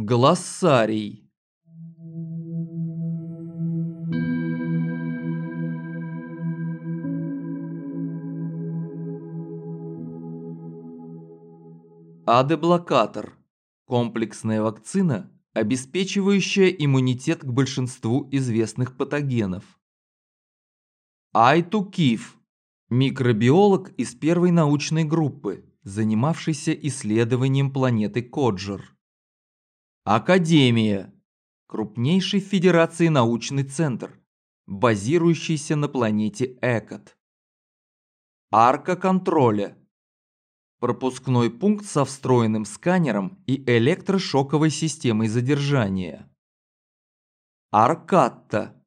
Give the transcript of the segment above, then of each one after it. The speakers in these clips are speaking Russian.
Глоссарий. Адеблокатор. Комплексная вакцина, обеспечивающая иммунитет к большинству известных патогенов. Айтукив. Микробиолог из первой научной группы, занимавшийся исследованием планеты Коджер. Академия. Крупнейший в Федерации научный центр, базирующийся на планете Экот. Арка контроля. Пропускной пункт со встроенным сканером и электрошоковой системой задержания. Аркатта.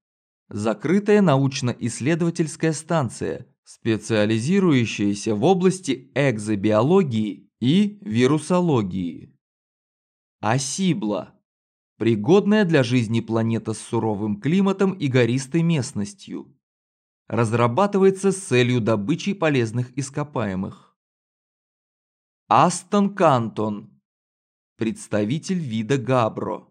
Закрытая научно-исследовательская станция, специализирующаяся в области экзобиологии и вирусологии. Асибла. Пригодная для жизни планета с суровым климатом и гористой местностью. Разрабатывается с целью добычи полезных ископаемых. Астон Кантон. Представитель вида Габро.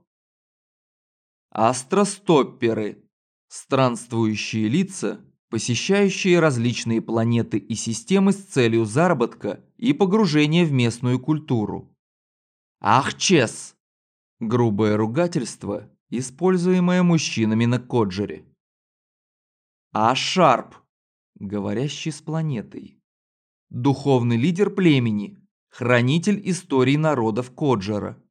Астростопперы. Странствующие лица, посещающие различные планеты и системы с целью заработка и погружения в местную культуру. Ахчес! Грубое ругательство, используемое мужчинами на Коджере. Ашарп! Говорящий с планетой. Духовный лидер племени, хранитель истории народов Коджера.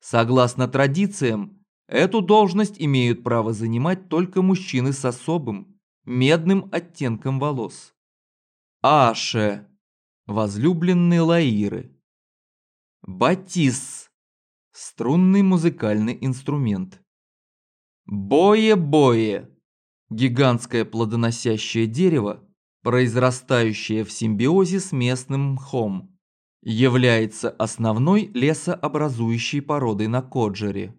Согласно традициям, эту должность имеют право занимать только мужчины с особым, медным оттенком волос. Аше. Возлюбленные Лаиры. Батис. Струнный музыкальный инструмент. Бое-бое. Гигантское плодоносящее дерево, произрастающее в симбиозе с местным мхом, является основной лесообразующей породой на Коджере.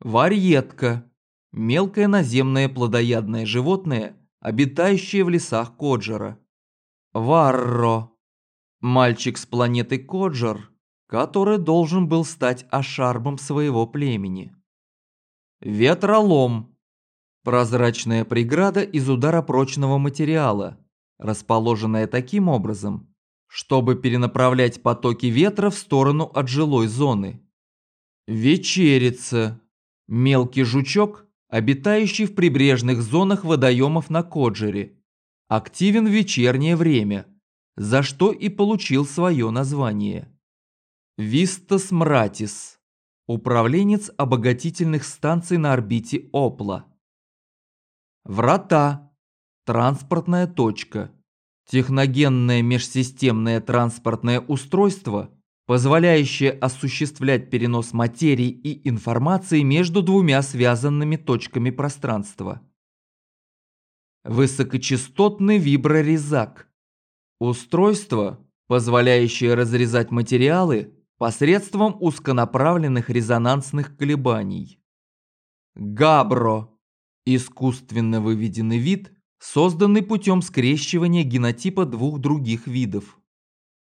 Варьетка. Мелкое наземное плодоядное животное, обитающее в лесах Коджера. Варро. Мальчик с планеты Коджер, который должен был стать ашарбом своего племени. Ветролом. Прозрачная преграда из удара прочного материала, расположенная таким образом, чтобы перенаправлять потоки ветра в сторону от жилой зоны. Вечерица. Мелкий жучок, обитающий в прибрежных зонах водоемов на Коджере. Активен в вечернее время, за что и получил свое название. Вистас Мратис, управленец обогатительных станций на орбите Опла. Врата, транспортная точка, техногенное межсистемное транспортное устройство, позволяющее осуществлять перенос материи и информации между двумя связанными точками пространства. Высокочастотный виброрезак, устройство, позволяющее разрезать материалы посредством узконаправленных резонансных колебаний. Габро – искусственно выведенный вид, созданный путем скрещивания генотипа двух других видов.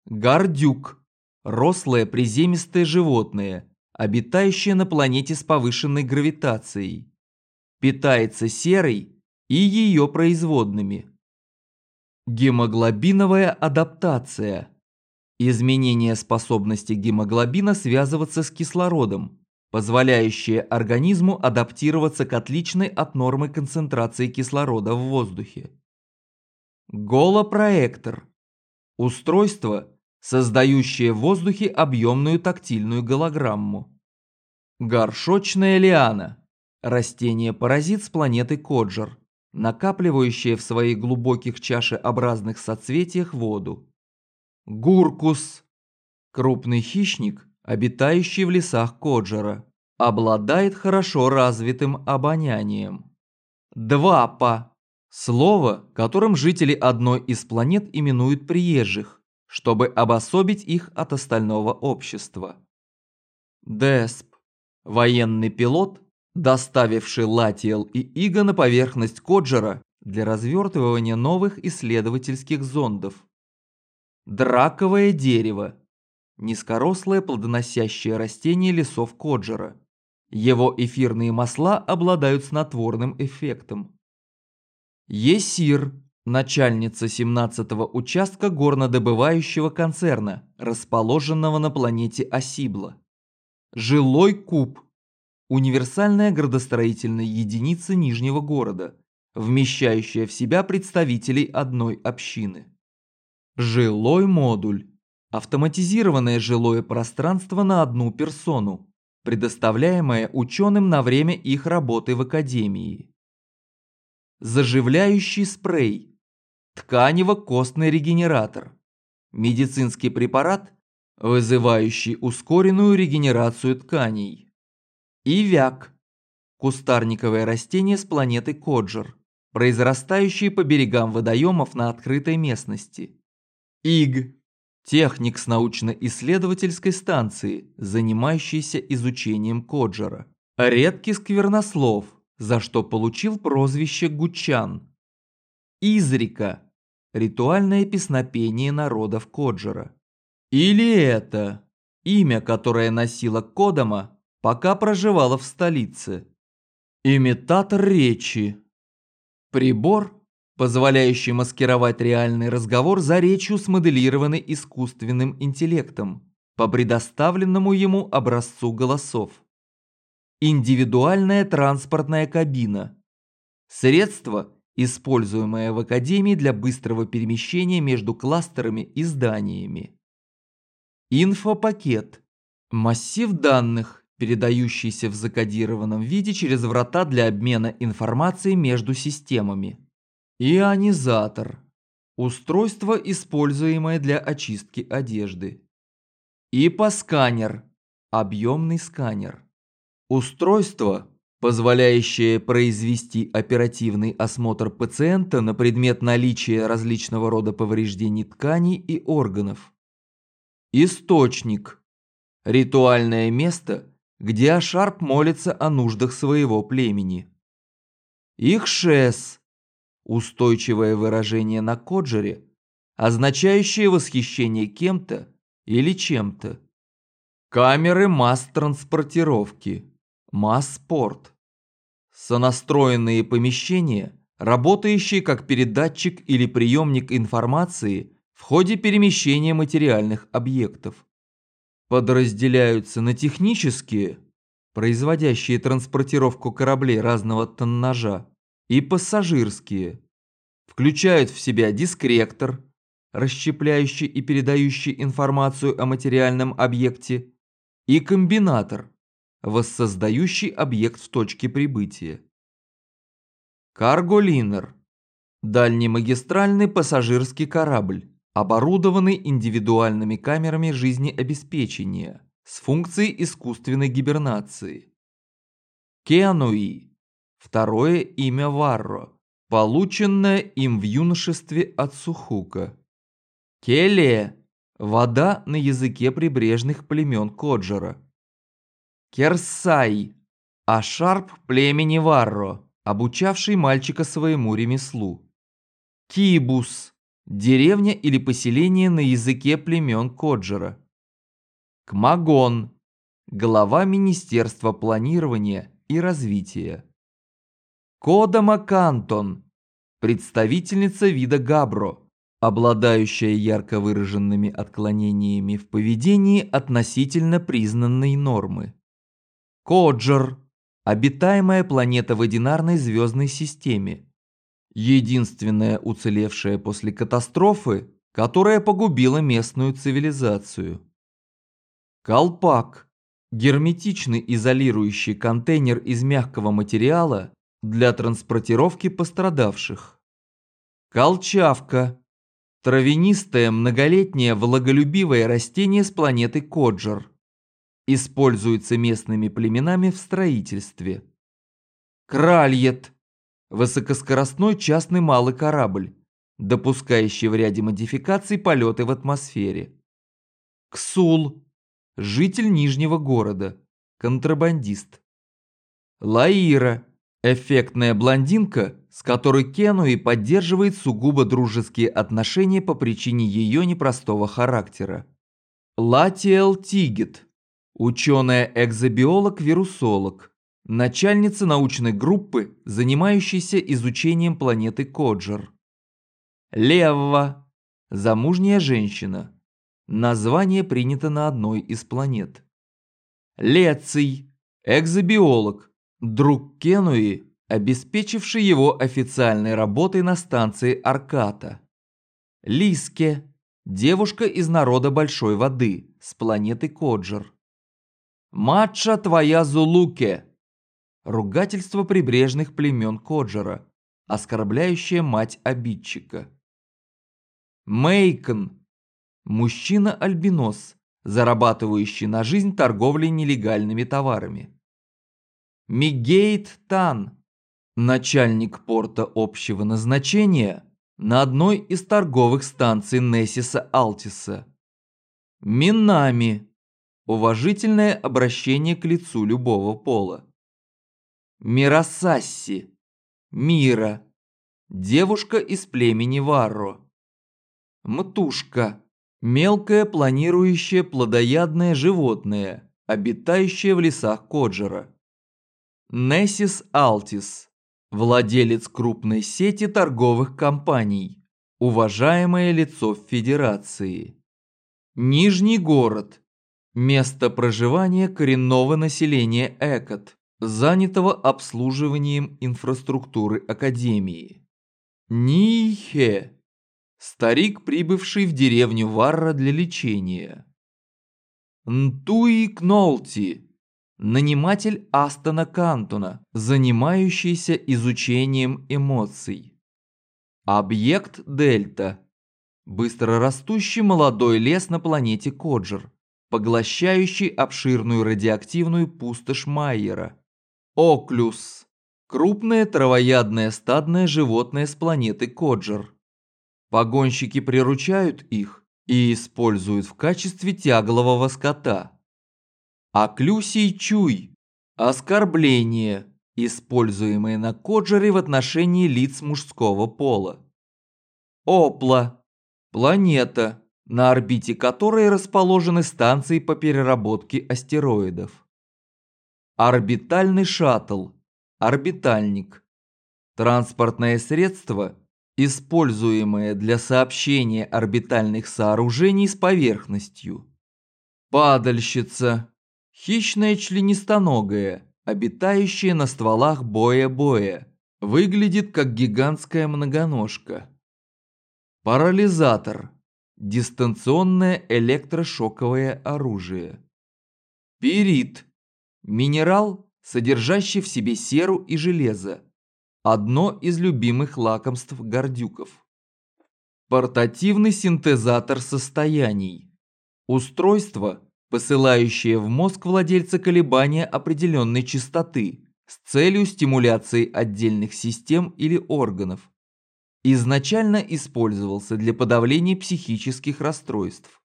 Гордюк – рослое приземистое животное, обитающее на планете с повышенной гравитацией. Питается серой и ее производными. Гемоглобиновая адаптация – Изменение способности гемоглобина связываться с кислородом, позволяющее организму адаптироваться к отличной от нормы концентрации кислорода в воздухе. Голопроектор – устройство, создающее в воздухе объемную тактильную голограмму. Горшочная лиана – растение-паразит с планеты Коджер, накапливающее в своих глубоких чашеобразных соцветиях воду. Гуркус – крупный хищник, обитающий в лесах Коджера, обладает хорошо развитым обонянием. Двапа – слово, которым жители одной из планет именуют приезжих, чтобы обособить их от остального общества. Десп – военный пилот, доставивший Латиэл и Иго на поверхность Коджера для развертывания новых исследовательских зондов. Драковое дерево. низкорослое плодоносящее растение лесов Коджера. Его эфирные масла обладают снотворным эффектом. Есир – начальница 17-го участка горнодобывающего концерна, расположенного на планете Осибла. Жилой куб – универсальная градостроительная единица Нижнего города, вмещающая в себя представителей одной общины. Жилой модуль – автоматизированное жилое пространство на одну персону, предоставляемое ученым на время их работы в академии. Заживляющий спрей, тканево-костный регенератор, медицинский препарат, вызывающий ускоренную регенерацию тканей. Ивяк – кустарниковое растение с планеты Коджер, произрастающее по берегам водоемов на открытой местности. ИГ – техник с научно-исследовательской станции, занимающийся изучением Коджера. Редкий сквернослов, за что получил прозвище Гучан. Изрика – ритуальное песнопение народов Коджера. Или это имя, которое носила Кодама, пока проживала в столице. Имитатор речи. Прибор, позволяющий маскировать реальный разговор за речью, смоделированной искусственным интеллектом по предоставленному ему образцу голосов. Индивидуальная транспортная кабина. Средство, используемое в Академии для быстрого перемещения между кластерами и зданиями. Инфопакет. Массив данных, передающийся в закодированном виде через врата для обмена информацией между системами. Ионизатор. Устройство, используемое для очистки одежды. Ипосканер. Объемный сканер. Устройство, позволяющее произвести оперативный осмотр пациента на предмет наличия различного рода повреждений тканей и органов. Источник. Ритуальное место, где Ашарп молится о нуждах своего племени. Ихшес. Устойчивое выражение на коджере, означающее восхищение кем-то или чем-то. Камеры масс-транспортировки. Масс-спорт. Сонастроенные помещения, работающие как передатчик или приемник информации в ходе перемещения материальных объектов. Подразделяются на технические, производящие транспортировку кораблей разного тоннажа, и пассажирские. Включают в себя дискректор, расщепляющий и передающий информацию о материальном объекте, и комбинатор, воссоздающий объект в точке прибытия. Карголинер – дальнемагистральный пассажирский корабль, оборудованный индивидуальными камерами жизнеобеспечения с функцией искусственной гибернации. Кеануи – второе имя Варро, полученное им в юношестве от Сухука. Келе – вода на языке прибрежных племен Коджера. Керсай, Ашарп племени Варро, обучавший мальчика своему ремеслу. Кибус, деревня или поселение на языке племен Коджера. Кмагон, глава Министерства планирования и развития. Кодама Кантон, представительница вида Габро, обладающая ярко выраженными отклонениями в поведении относительно признанной нормы. Коджер – обитаемая планета в одинарной звездной системе. Единственная уцелевшая после катастрофы, которая погубила местную цивилизацию. Колпак – герметичный изолирующий контейнер из мягкого материала для транспортировки пострадавших. Колчавка – травянистое многолетнее влаголюбивое растение с планеты Коджер – Используется местными племенами в строительстве. Кральет – высокоскоростной частный малый корабль, допускающий в ряде модификаций полеты в атмосфере. Ксул – житель Нижнего города, контрабандист. Лаира – эффектная блондинка, с которой Кенуи поддерживает сугубо дружеские отношения по причине ее непростого характера. Латиэл Тигет, ученая-экзобиолог-вирусолог, начальница научной группы, занимающейся изучением планеты Коджер. Левва, замужняя женщина. Название принято на одной из планет. Леций, экзобиолог, друг Кенуи, обеспечивший его официальной работой на станции Арката. Лиске, девушка из народа Большой Воды, с планеты Коджер. Матча твоя Зулуке, ругательство прибрежных племен Коджера, оскорбляющее мать обидчика. Мейкон, мужчина-альбинос, зарабатывающий на жизнь торговлей нелегальными товарами. Мигейт Тан, начальник порта общего назначения на одной из торговых станций Нессиса Алтиса. Минами, уважительное обращение к лицу любого пола. Мирасасси, Мира, девушка из племени Варро. Мтушка, мелкое планирующее плодоядное животное, обитающее в лесах Коджера. Нессис Алтис, владелец крупной сети торговых компаний, уважаемое лицо Федерации. Нижний город, место проживания коренного населения Экот, занятого обслуживанием инфраструктуры Академии. Нихе, Старик, прибывший в деревню Варра для лечения. Нтуи Кнолти, наниматель Астона Кантона, занимающийся изучением эмоций. Объект Дельта, быстрорастущий молодой лес на планете Коджер, поглощающий обширную радиоактивную пустошь Майера. Оклюс, крупное травоядное стадное животное с планеты Коджер Погонщики приручают их и используют в качестве тяглового скота. А клюсий чуй – оскорбление, используемое на коджере в отношении лиц мужского пола. Опла – планета, на орбите которой расположены станции по переработке астероидов. Орбитальный шаттл – орбитальник. Транспортное средство – используемое для сообщения орбитальных сооружений с поверхностью. Падальщица – хищная членистоногая, обитающая на стволах боя-боя, выглядит как гигантская многоножка. Парализатор – дистанционное электрошоковое оружие. Пирит – минерал, содержащий в себе серу и железо, одно из любимых лакомств гордюков. Портативный синтезатор состояний. Устройство, посылающее в мозг владельца колебания определенной частоты с целью стимуляции отдельных систем или органов. Изначально использовался для подавления психических расстройств.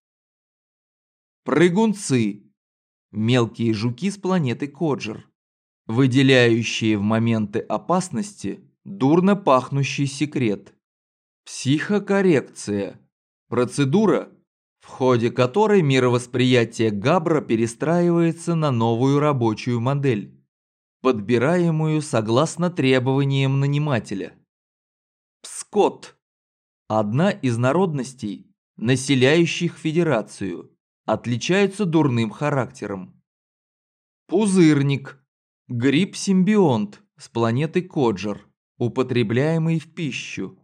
Прыгунцы. Мелкие жуки с планеты Коджер выделяющие в моменты опасности дурно пахнущий секрет. Психокоррекция – процедура, в ходе которой мировосприятие Габра перестраивается на новую рабочую модель, подбираемую согласно требованиям нанимателя. Пскот – одна из народностей, населяющих Федерацию, отличается дурным характером. Пузырник – Гриб-симбионт с планеты Коджер, употребляемый в пищу.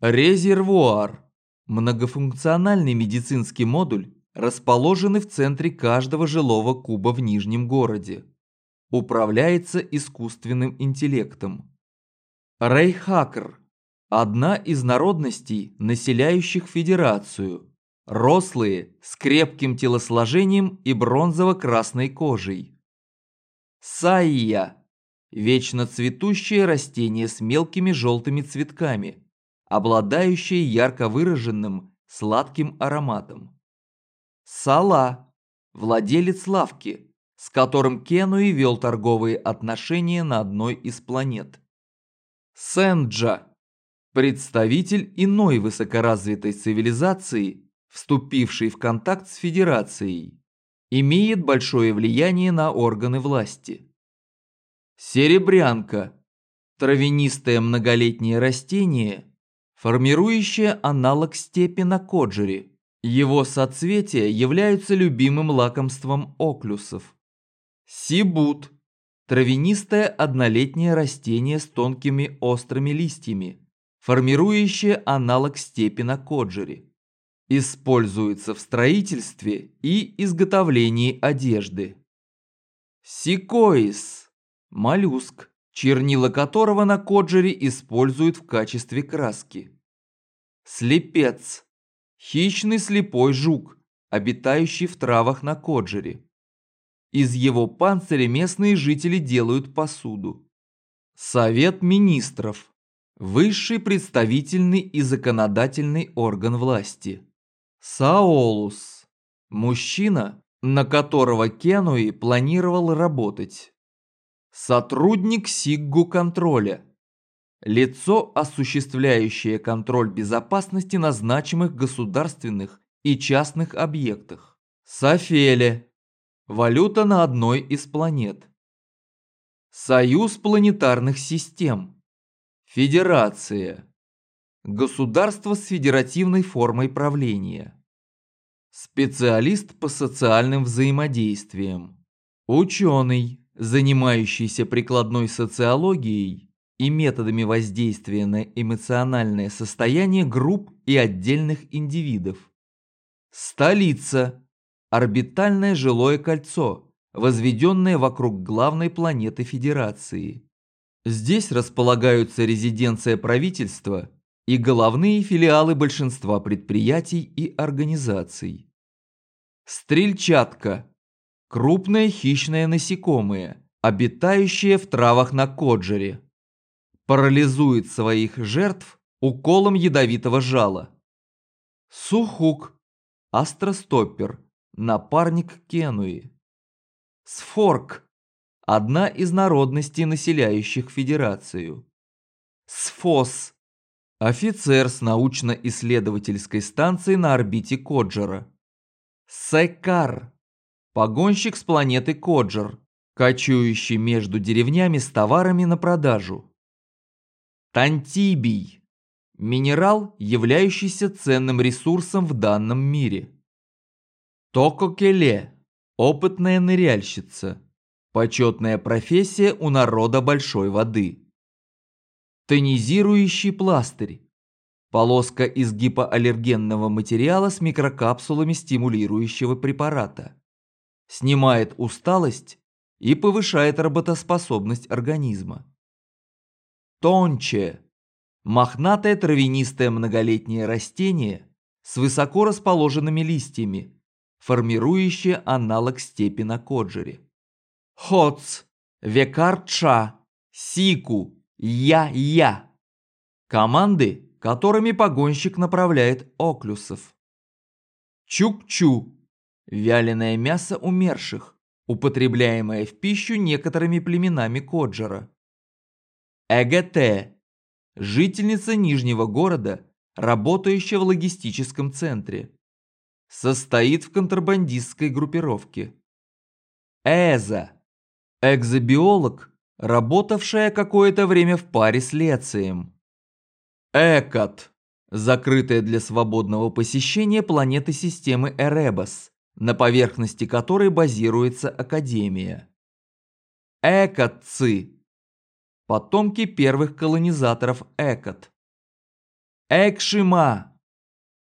Резервуар. Многофункциональный медицинский модуль, расположенный в центре каждого жилого куба в Нижнем городе. Управляется искусственным интеллектом. Рейхакер. Одна из народностей, населяющих Федерацию. Рослые, с крепким телосложением и бронзово-красной кожей. Сайя – вечно цветущее растение с мелкими желтыми цветками, обладающее ярко выраженным сладким ароматом. Сала – владелец лавки, с которым Кенуи вел торговые отношения на одной из планет. Сенджа – представитель иной высокоразвитой цивилизации, вступивший в контакт с Федерацией, имеет большое влияние на органы власти. Серебрянка – травянистое многолетнее растение, формирующее аналог степи на Коджере. Его соцветия являются любимым лакомством оклюсов. Сибут – травянистое однолетнее растение с тонкими острыми листьями, формирующее аналог степи на Коджере. Используется в строительстве и изготовлении одежды. Сикоис – моллюск, чернила которого на Коджере используют в качестве краски. Слепец – хищный слепой жук, обитающий в травах на Коджере. Из его панциря местные жители делают посуду. Совет министров – высший представительный и законодательный орган власти. Саолус – мужчина, на которого Кенуи планировал работать. Сотрудник Сиггу контроля. Лицо, осуществляющее контроль безопасности на значимых государственных и частных объектах. Софеле. Валюта на одной из планет. Союз планетарных систем. Федерация. Государство с федеративной формой правления. Специалист по социальным взаимодействиям. Ученый, занимающийся прикладной социологией и методами воздействия на эмоциональное состояние групп и отдельных индивидов. Столица. Орбитальное жилое кольцо, возведенное вокруг главной планеты Федерации. Здесь располагаются резиденция правительства и головные филиалы большинства предприятий и организаций. Стрельчатка – крупное хищное насекомое, обитающее в травах на Коджере. Парализует своих жертв уколом ядовитого жала. Сухук – астростоппер, напарник Кенуи. Сфорк – одна из народностей, населяющих Федерацию. Сфос Офицер с научно-исследовательской станции на орбите Коджера. Секар. Погонщик с планеты Коджер, кочующий между деревнями с товарами на продажу. Тантибий. Минерал, являющийся ценным ресурсом в данном мире. Тококеле. Опытная ныряльщица. Почетная профессия у народа большой воды. Тонизирующий пластырь. Полоска из гипоаллергенного материала с микрокапсулами стимулирующего препарата. Снимает усталость и повышает работоспособность организма. Тонче. Мохнатое травянистое многолетнее растение с высоко расположенными листьями, формирующее аналог степи на Коджере. Хоц. Векарча. Сику я-я. Команды, которыми погонщик направляет оклюсов. Чук-чу. Вяленое мясо умерших, употребляемое в пищу некоторыми племенами Коджера. ЭГТ. Жительница Нижнего города, работающая в логистическом центре. Состоит в контрабандистской группировке. ЭЗА. Экзобиолог, работавшая какое-то время в паре с Лецием. Экот, закрытая для свободного посещения планеты системы Эребас, на поверхности которой базируется Академия. Экотцы, потомки первых колонизаторов Экот. Экшима,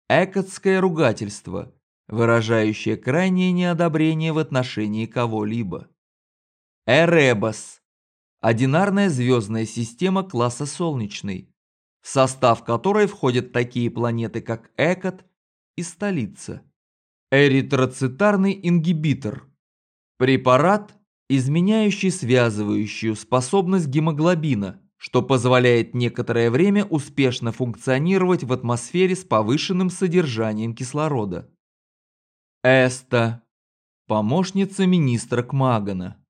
экотское ругательство, выражающее крайнее неодобрение в отношении кого-либо. Эребас, одинарная звездная система класса Солнечный, в состав которой входят такие планеты, как Экот и Столица. Эритроцитарный ингибитор. Препарат, изменяющий связывающую способность гемоглобина, что позволяет некоторое время успешно функционировать в атмосфере с повышенным содержанием кислорода. Эста. Помощница министра Кмагана.